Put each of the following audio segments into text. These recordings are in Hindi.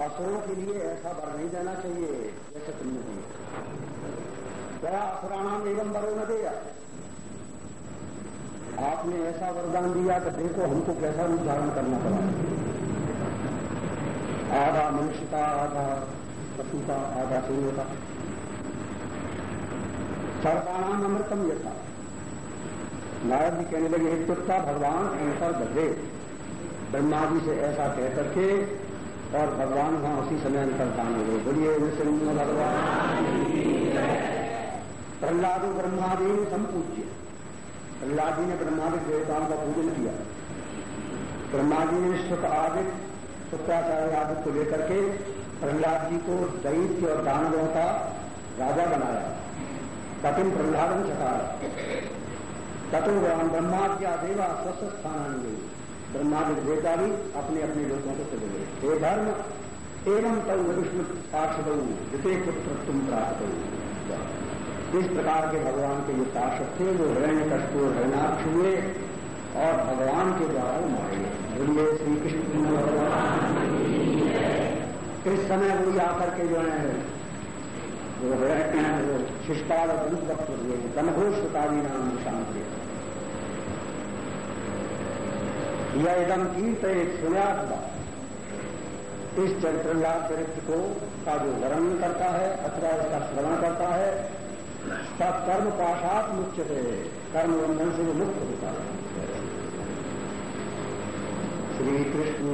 असुरों के लिए ऐसा वर नहीं देना चाहिए, जैसे तुमने दिए क्या असुराणाम एवं वरो न दिया। आपने ऐसा वरदान दिया कि देखो, हमको कैसा रूप धारण करना पड़ा। आधा मनुष्य का, आधा पशु का, आधा सिंह का। सर्वाणाम अमृतम यथा। नारद जी कहने लगे एक हितुत्ता भगवान अंतर बदले ब्रह्मा जी से ऐसा कह करके और भगवान वहाँ उसी समय अंतर्धान हो गए बोलिए सिंह भगवान प्रहलाद ब्रह्मादि संपूज्य। प्रहलाद जी ने ब्रह्मादि देवताओं का पूजन किया। ब्रह्मा जी ने सुख आदित्य शुक्राचार्य आदित्य को लेकर के प्रहलाद जी को दैत्य और दानवों का राजा बनाया। कपिन प्रहलादन चकार ततो ब्रह्माद्या देवा स्वस्थ स्थान गई ब्रह्मादि देवता भी अपने अपने लोगों को चले गए। हे धर्म, एवं तव विष्णु पार्षद जिते पुत्र तुम प्राप्त। इस प्रकार के भगवान के जो पार्षद थे, वो हृण्य कष्ट हृणाक्ष हुए और भगवान के द्वारा मारे बोलिए श्री कृष्ण भगवान इस समय वो आकर के जो है, वो वो शिष्टाल और वक्त हुए। गणघोष काली नाम शांति। यह एकदम एक सुनात्मा इस चरित्र चरित्र को का जो वर्णन करता है, अथवा उसका श्रवण करता है तब कर्म पाशात से कर्म बंधन से मुक्त होता है। श्री कृष्ण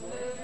Blessed